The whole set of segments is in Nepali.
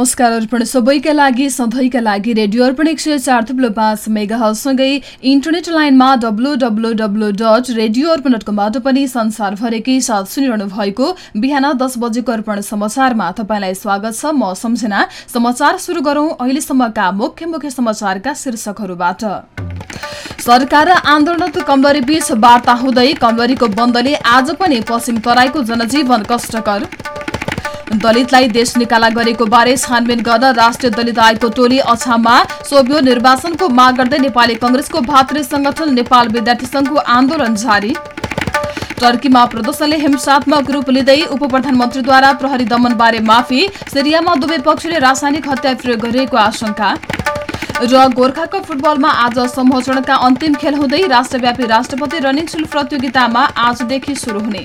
नमस्कार अर्पण। सबैका लागि सधैँका लागि रेडियो अर्पण एक सय चार थुप्लो पाँच मेगा हलसँगै इन्टरनेट लाइनमा W W W dot radio Arpan dot कमबाट पनि संसारभरिकै साथ सुनिरहनु भएको बिहान दस बजेको अर्पण समाचारमा तपाईँलाई स्वागत छ। म सम्झना। समाचार सुरु गरौं अहिलेसम्मका मुख्य मुख्य समाचारका शीर्षकहरूबाट। सरकार र आन्दोलनरत कमलरी वार्ता हुँदै कमलरीको बन्दले आज पनि पश्चिम तराईको जनजीवन कष्टकर। दलितलाई देश निकाला गरेको बारे छानबिन गर्न राष्ट्रिय दलित आयोगको टोली अछाममा सोभियो निर्वाचनको माग गर्दै नेपाली कंग्रेसको भातृ संगठन नेपाल विद्यार्थी संघको आन्दोलन जारी। टर्कीमा प्रदर्शनले हिंसात्मक रूप लिँदै उप प्रधानमन्त्रीद्वारा प्रहरी दमनबारे माफी सिरियामा दुवै पक्षले रासायनिक हत्या प्रयोग गरिएको आशंका। र गोर्खाको फुटबलमा आज समूह चरणका अन्तिम खेल हुँदै राष्ट्रव्यापी राष्ट्रपति रनिङ सुल प्रतियोगितामा आजदेखि शुरू हुने।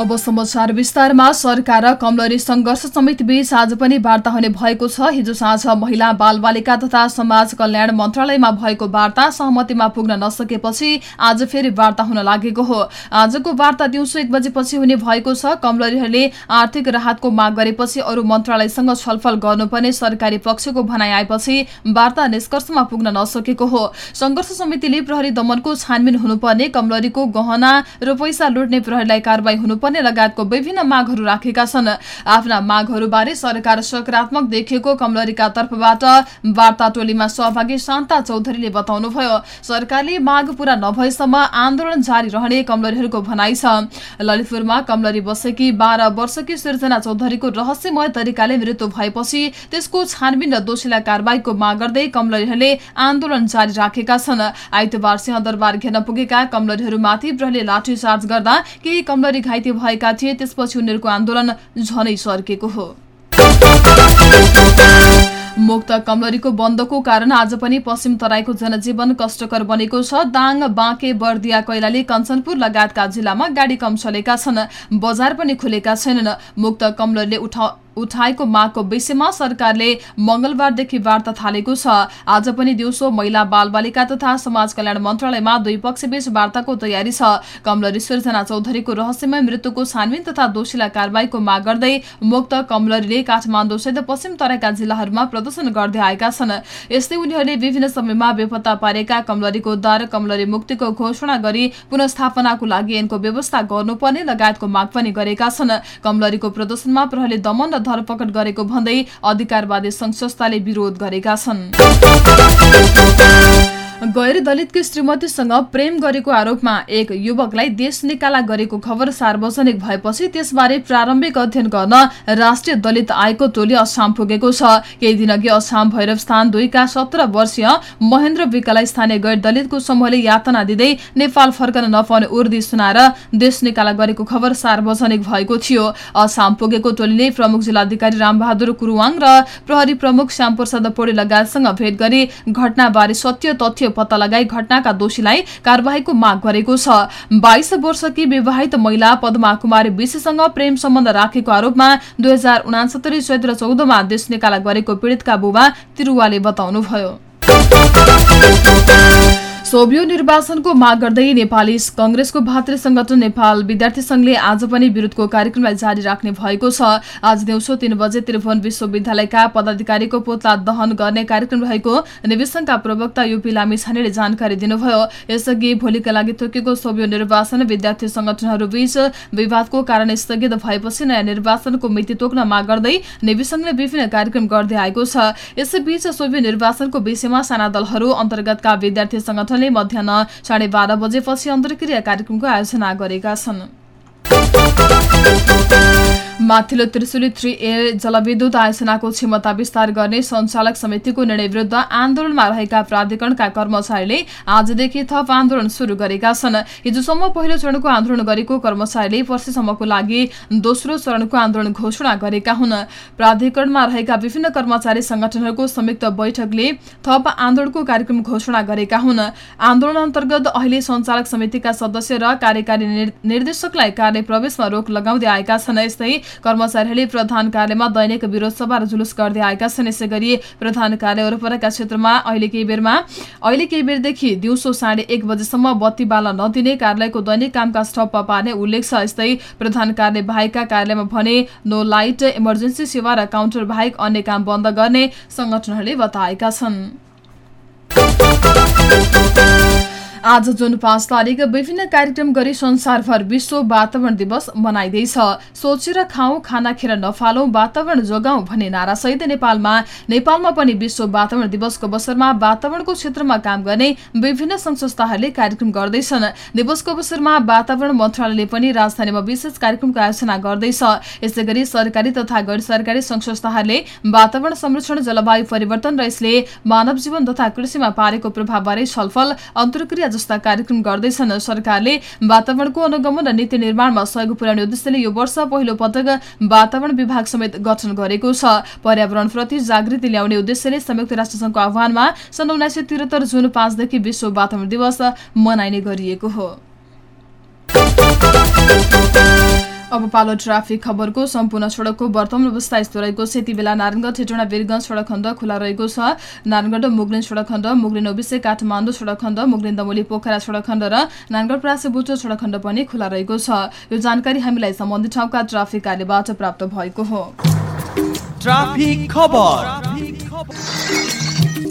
अब समाचार विस्तारमा सरकार र कमलरी संघर्ष समिति बीच आज पनि वार्ता हुने भएको छ। हिजो साँझ महिला बाल बालिका तथा समाज कल्याण मन्त्रालयमा भएको वार्ता सहमतिमा पुग्न नसकेपछि आज फेरि वार्ता हुन लागेको हो। आजको वार्ता दिउँसो एक बजेपछि हुने भएको छ। कमलरीहरूले आर्थिक राहतको माग गरेपछि अरू मन्त्रालयसँग छलफल गर्नुपर्ने सरकारी पक्षको भनाइ आएपछि वार्ता निष्कर्षमा पुग्न नसकेको हो। संघर्ष समितिले प्रहरी दमनको छानबिन हुनुपर्ने कमलरीको गहना र पैसा लुट्ने प्रहरीलाई कारवाही हुनुपर्ने पर्ने लगायतको विभिन्न मागहरू राखेका छन्। आफ्ना मागहरूबारे सरकार सकारात्मक देखिएको कमलरीका तर्फबाट वार्ता टोलीमा सहभागी शान्ता चौधरीले बताउनुभयो सरकारले माग पूरा नभएसम्म आन्दोलन जारी रहने कमलरीहरूको भनाइ छ। ललितपुरमा कमलरी बसेकी बाह्र वर्षकी सिर्जना चौधरीको रहस्यमय तरिकाले मृत्यु भएपछि त्यसको छानबिन र दोषीलाई कारवाहीको माग गर्दै कमलरीहरूले आन्दोलन जारी राखेका छन्। आइतबार सिंहदरबार घेर्न पुगेका कमलरीहरूमाथि प्रहरीले लाठीचार्ज गर्दा केही कमलरी घाइते भएका थिए त्यसपछि उनीहरूको आन्दोलन झनै सर्केको हो। मुक्त कमलरीको बन्दको कारण आज पनि पश्चिम तराईको जनजीवन कष्टकर बनेको छ। दाङ बाँके बर्दिया कैलाली कञ्चनपुर लगायतका जिल्लामा गाडी कम चलेका छन्। बजार पनि खुलेका छैनन्। मुक्त कमलरीले उठा उठाएको मागको विषयमा सरकारले मंगलबारदेखि वार्ता थालेको छ। आज पनि दिउँसो महिला बाल बालिका तथा समाज कल्याण मन्त्रालयमा दुई पक्षबीच वार्ताको तयारी छ। कमलरी सिर्जना चौधरीको रहस्यमय मृत्युको छानबिन तथा दोषीलाई कारवाहीको माग गर्दै मुक्त कमलरीले काठमाडौँसहित पश्चिम तराईका जिल्लाहरूमा प्रदर्शन गर्दै आएका छन्। यस्तै उनीहरूले विभिन्न समयमा बेपत्ता पारेका कमलरीको उद्धार कमलरी मुक्तिको घोषणा गरी पुनस्थापनाको लागि यिनको व्यवस्था गर्नुपर्ने लगायतको माग पनि गरेका छन्। कमलरीको प्रदर्शनमा प्रहरीले दमन र धरपकड गरेको भन्दै अधिकारवादी संस्थाले विरोध गरेका छन्। गैर दलितकी श्रीमतीसँग प्रेम गरेको आरोपमा एक युवकलाई देश निकाला गरेको खबर सार्वजनिक भएपछि त्यसबारे प्रारम्भिक अध्ययन गर्न राष्ट्रिय दलित आयोगको टोली असम पुगेको छ। केही दिनअघि असम भैरव स्थान दुईका सत्र वर्षीय महेन्द्र विकालाई स्थानीय गैर दलितको समूहले यातना दिँदै नेपाल फर्कन नपाउने उर्दी सुनाएर देश निकाला गरेको खबर सार्वजनिक भएको थियो। असम पुगेको टोलीले प्रमुख जिल्लाधिकारी रामबहादुर कुरुवाङ र प्रहरी प्रमुख श्यामप्रसाद पौडे लगायतसँग भेट गरी घटनाबारे सत्य तथ्य पत्ता लगाई घटनाका दोषीलाई कार्यवाहीको माग गरेको छ। बाइस वर्षकी विवाहित महिला पद्मा कुमारी विशसँग प्रेम सम्बन्ध राखेको आरोपमा दुई हजार उनासत्तरी चैत्र चौधमा देश निकाला गरेको पीड़ितका बुबा तिरुवाले बताउनुभयो। सोभियो निर्वाचनको माग गर्दै नेपाली कंग्रेसको भातृ संगठन नेपाल विद्यार्थी संघले आज पनि विरोधको कार्यक्रमलाई जारी राख्ने भएको छ। आज दिउँसो तीन बजे त्रिभुवन विश्वविद्यालयका पदाधिकारीको पोतला दहन गर्ने कार्यक्रम रहेको निवेशनका प्रवक्ता युपी लामी छानेले जानकारी दिनुभयो। यसअघि भोलिका लागि तोकेको सोभियो निर्वाचन विद्यार्थी संगठनहरूबीच विवादको कारण स्थगित भएपछि नयाँ निर्वाचनको मिति तोक्न माग गर्दै निवेशनले विभिन्न कार्यक्रम गर्दै आएको छ। यसैबीच सोभियो निर्वाचनको विषयमा साना दलहरू अन्तर्गतका विद्यार्थी संगठन संगठनले मध्याह साढे बाह्र बजेपछि अन्तर्क्रिया कार्यक्रमको आयोजना गरेका छन् माथिल्लो त्रिशुली थ्री ए जलविद्युत आयोजनाको क्षमता विस्तार गर्ने सञ्चालक समितिको निर्णय विरुद्ध आन्दोलनमा रहेका प्राधिकरणका कर्मचारीले आजदेखि थप आन्दोलन शुरू गरेका छन्। हिजोसम्म पहिलो चरणको आन्दोलन गरेको कर्मचारीले पर्सिसम्मको लागि दोस्रो चरणको आन्दोलन घोषणा गरेका हुन्। प्राधिकरणमा रहेका विभिन्न कर्मचारी संगठनहरूको संयुक्त बैठकले थप आन्दोलनको कार्यक्रम घोषणा गरेका हुन्। आन्दोलन अन्तर्गत अहिले सञ्चालक समितिका सदस्य र कार्यकारी निर्देशकलाई कार्य प्रवेशमा रोक लगाउँदै आएका छन्। यस्तै कर्मचारीहरूले प्रधान कार्यालयमा दैनिक विरोध सभा र जुलुस गर्दै आएका छन्। यसै गरी प्रधान कार्य वरपरका क्षेत्रमा अहिले केही बेरमा अहिले केही बेरदेखि दिउँसो साढे एक बजेसम्म बत्ती बाला नदिने कार्यालयको दैनिक कामकाज ठप्प पार्ने उल्लेख छ। यस्तै प्रधान कार्यालय बाहेकका कार्यालयमा भने नो लाइट इमर्जेन्सी सेवा र काउन्टर बाहेक अन्य काम बन्द गर्ने संगठनहरूले बताएका छन्। आज जुन पाँच तारिक विभिन्न कार्यक्रम गरी संसारभर विश्व वातावरण दिवस मनाइँदैछ। सोचेर खाउँ खाना खेर नफालौँ वातावरण जोगाउँ भन्ने नारासहित नेपालमा नेपालमा पनि विश्व वातावरण दिवसको अवसरमा वातावरणको क्षेत्रमा काम गर्ने विभिन्न संघ संस्थाहरूले कार्यक्रम गर्दैछन्। दिवसको अवसरमा वातावरण मन्त्रालयले पनि राजधानीमा विशेष कार्यक्रमको आयोजना गर्दैछ। यसै सरकारी तथा गैर सरकारी संघ संस्थाहरूले वातावरण संरक्षण जलवायु परिवर्तन र यसले मानव जीवन तथा कृषिमा पारेको प्रभावबारे छलफल अन्तर्क्रिया जस्ता कार्यक्रम गर्दैछन्। सरकारले वातावरणको अनुगमन र नीति निर्माणमा सहयोग पुर्याउने उद्देश्यले यो वर्ष पहिलो पटक वातावरण विभाग समेत गठन गरेको छ। पर्यावरणप्रति जागृति ल्याउने उद्देश्यले संयुक्त राष्ट्रसङ्घको आह्वानमा सन् उन्नाइस सय त्रिहत्तर जुन पाँचदेखि विश्व वातावरण दिवस मनाइने गरिएको हो। अब पालो ट्राफिक खबरको सम्पूर्ण सड़कको वर्तमान अवस्था यस्तो रहेको छ। यति बेला नारायणगढ हेटोडा वीरगंज सड़क खण्ड खुला रहेको छ। नारायणगढ मुगलिन सड़क खण्ड मुगलिन ओबिसे काठमाडौँ सड़क खण्ड मुगलिन दमोली पोखरा सड़क खण्ड र नारायणगढ प्रासे बुटो सड़क खण्ड पनि खुला रहेको छ। यो जानकारी हामीलाई सम्बन्धित ठाउँका ट्राफिक कार्यबाट प्राप्त भएको हो।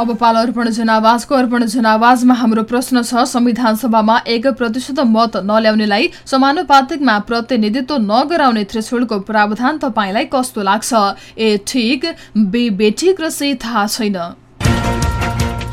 अब पाल अर्पण जनावाजको अर्पण जनावाजमा हाम्रो प्रश्न छ संविधान सभामा एक प्रतिशत मत नल्याउनेलाई समानुपातिकमा प्रतिनिधित्व नगराउने थ्रेसोल्डको प्रावधान तपाईँलाई कस्तो लाग्छ? ए ठिक बी बेठिक र सी थाहा छैन।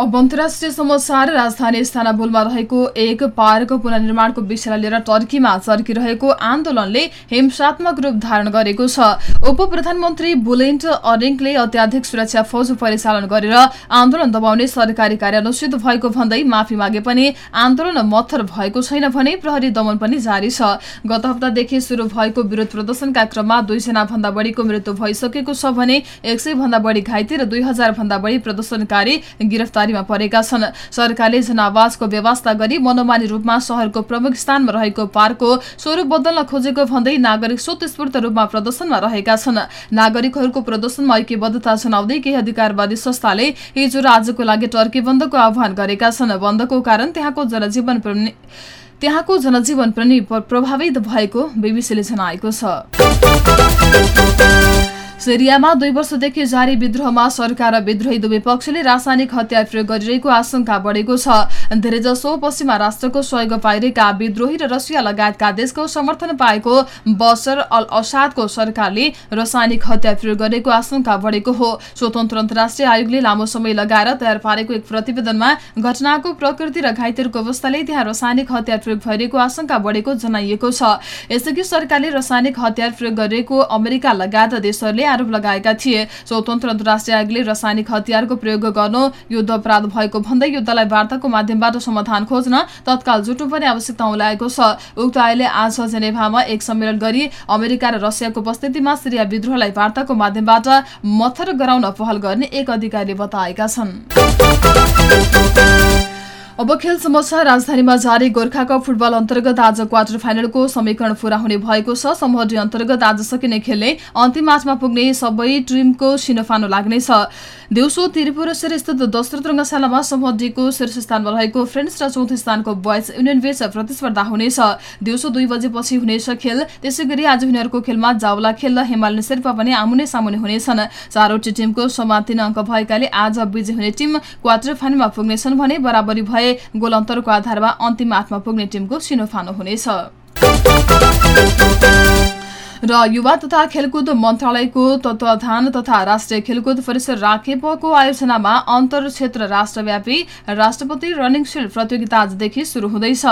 अब अन्तर्राष्ट्रिय समाचार राजधानी इस्तानबुलमा रहेको एक पार्क पुनर्निर्माणको विषयलाई लिएर टर्कीमा चर्किरहेको आन्दोलनले हिंसात्मक रूप धारण गरेको छ। उप प्रधानमन्त्री बुलेन्ट अरिङ्कले अत्याधिक सुरक्षा फौज परिचालन गरेर आन्दोलन दबाउने सरकारी कार्य अनुचित भएको भन्दै माफी मागे पनि आन्दोलन मत्थर भएको छैन भने प्रहरी दमन पनि जारी छ। गत हप्तादेखि सुरु भएको विरोध प्रदर्शनका क्रममा दुईजना भन्दा बढीको मृत्यु भइसकेको छ भने एक भन्दा बढी घाइते र दुई भन्दा बढी प्रदर्शनकारी गिरफ्तार गिरफ्तारीमा परेका छन्। सरकारले जनावासको व्यवस्था गरी मनोमानी रूपमा शहरको प्रमुख स्थानमा रहेको पार्कको स्वरूप बदल्न खोजेको भन्दै नागरिक स्वतस्फूर्त रूपमा प्रदर्शनमा रहेका छन्। नागरिकहरूको प्रदर्शनमा ऐक्यबद्धता जनाउँदै केही अधिकारवादी संस्थाले हिजो र आजको लागि टर्की बन्दको आह्वान गरेका छन्। बन्दको कारण त्यहाँको जनजीवन त्यहाँको जनजीवन पनि प्रभावित भएको बीबीसीले जनाएको छ। सिरियामा दुई वर्षदेखि जारी विद्रोहमा सरकार र विद्रोही दुवै पक्षले रासायनिक हतियार प्रयोग गरिरहेको आशंका बढेको छ। धेरैजसो पश्चिमा राष्ट्रको सहयोग पाइरहेका विद्रोही र रसिया लगायतका देशको समर्थन पाएको बसर अल असादको सरकारले रासायनिक हतियार प्रयोग गरेको आशंका बढेको हो। स्वतन्त्र अन्तर्राष्ट्रिय आयोगले लामो समय लगाएर तयार पारेको एक प्रतिवेदनमा घटनाको प्रकृति र घाइतेहरूको अवस्थाले त्यहाँ रासायनिक हतियार प्रयोग भइरहेको आशंका बढेको जनाइएको छ। यसअघि सरकारले रासायनिक हतियार प्रयोग गरेको अमेरिका लगायत देशहरूले आरोप लगाएका थिए। स्वतन्त्र अन्तर्राष्ट्रिय आयोगले रासायनिक हतियारको प्रयोग गर्नु युद्ध अपराध भएको भन्दै युद्धलाई वार्ताको माध्यमबाट समाधान खोज्न तत्काल जुटो पनि आवश्यकता औलाएको छ। उक्त आयोगले आज जेनेभामा एक सम्मेलन गरी अमेरिका र रसियाको उपस्थितिमा सिरिया विद्रोहलाई वार्ताको माध्यमबाट मथर गराउन पहल गर्ने एक अधिकारीले बताएका छन्। अब खेल समाचार राजधानीमा जारी गोर्खा कप फुटबल अन्तर्गत आज क्वार्टर फाइनलको समीकरण पूरा हुने भएको छ। समूह डी अन्तर्गत आज सकिने खेलले अन्तिम आठमा पुग्ने सबै टिमको सिनोफानो लाग्नेछ। दिउँसो त्रिपुरेश्वर स्थित दोस्रो रङ्गशालामा समूह डीको शीर्ष स्थानमा रहेको फ्रेन्ड्स र चौथो स्थानको बोइज युनियन बीच प्रतिस्पर्धा हुनेछ। दिउँसो दुई बजेपछि हुनेछ खेल। त्यसै गरी आज हुनेहरूको खेलमा जावला खेल र हिमालय शेर्पा पनि आमुने सामुने हुनेछन्। चारवटी टिमको समान तीन अङ्क भएकाले आज विजय हुने टिम क्वार्टर फाइनलमा पुग्नेछन् भने बराबरी भए गोल अन्तरको आधारमा अन्तिम आठमा पुग्ने टिमको सिनोफानो हुनेछ। र युवा तथा खेलकुद मन्त्रालयको तत्वाधान तथा राष्ट्रिय खेलकुद परिसर राखेपको आयोजनामा अन्तर क्षेत्र राष्ट्रव्यापी राष्ट्रपति रनिङ सिल्ड प्रतियोगिता आजदेखि शुरू हुँदैछ।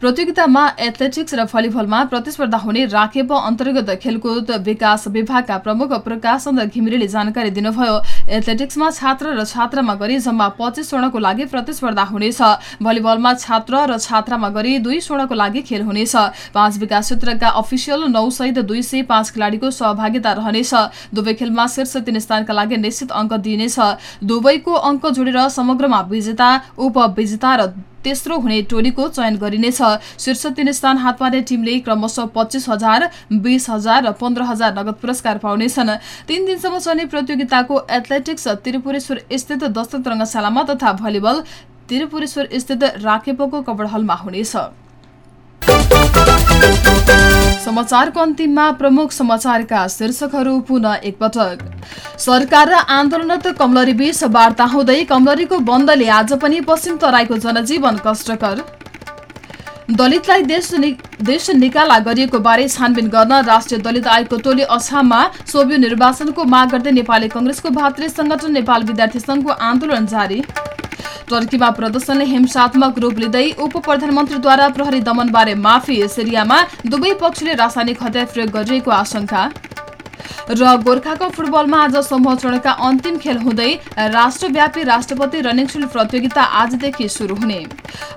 प्रतियोगितामा एथलेटिक्स र भलिबलमा प्रतिस्पर्धा हुने राखेप अन्तर्गत खेलकुद विकास विभागका प्रमुख प्रकाश घिमिरेले जानकारी दिनुभयो। एथलेटिक्समा छात्र र छात्रामा गरी जम्मा पच्चिस स्वर्णको लागि प्रतिस्पर्धा हुनेछ। भलिबलमा छात्र र छात्रामा गरी दुई स्वर्णको लागि खेल हुनेछ। पाँच विकास क्षेत्रका अफिसियल नौ सहित दुई सय पाँच खेलाडीको सहभागिता रहनेछ। दुवै खेलमा शीर्ष तीन स्थानका लागि निश्चित अङ्क दिइनेछ। दुवैको अङ्क जोडेर समग्रमा विजेता उपविजेता र तेस्रो हुने टोलीको चयन गरिनेछ। शीर्ष तीन स्थान हात पार्ने टिमले क्रमशः पच्चिस हजार बिस हजार र पन्ध्र हजार नगद पुरस्कार पाउनेछन्। तीन दिनसम्म चल्ने प्रतियोगिताको एथलेटिक्स त्रिपुरेश्वर स्थित दस्तक रङ्गशालामा तथा भलिबल त्रिपुरेश्वर स्थित राखेपोको कबड हलमा हुनेछ। समाचारको अन्तिममा प्रमुख समाचारका शीर्षकहरू पुनः एकपटक। सरकार र आन्दोलनरत कमलरी बीच वार्ता हुँदै कमलरीको बन्दले आज पनि पश्चिम तराईको जनजीवन कष्टकर। दलितलाई देश देश निकाला गरिएको बारे छानबिन गर्न राष्ट्रिय दलित आयोगको टोली अछाममा सोभियो निर्वाचनको माग गर्दै नेपाली कंग्रेसको भातृ संगठन नेपाल विद्यार्थी संघको आन्दोलन जारी। टर्कीमा प्रदर्शनले हिंसात्मक रूप लिँदै उप प्रधानमन्त्रीद्वारा प्रहरी दमनबारे माफी सिरियामा दुवै पक्षले रासायनिक हतियार प्रयोग गरिरहेको आशंका। र गोर्खाको फुटबलमा आज समूह चरणका अन्तिम खेल हुँदै राष्ट्रव्यापी राष्ट्रपति रनिङ सिल्ड प्रतियोगिता आजदेखि शुरू हुने।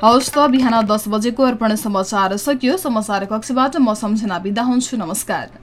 हवस् त बिहान दस बजेको अर्पण समाचार सकियो। समाचार कक्षबाट म सम्झना बिदा हुन्छु। नमस्कार।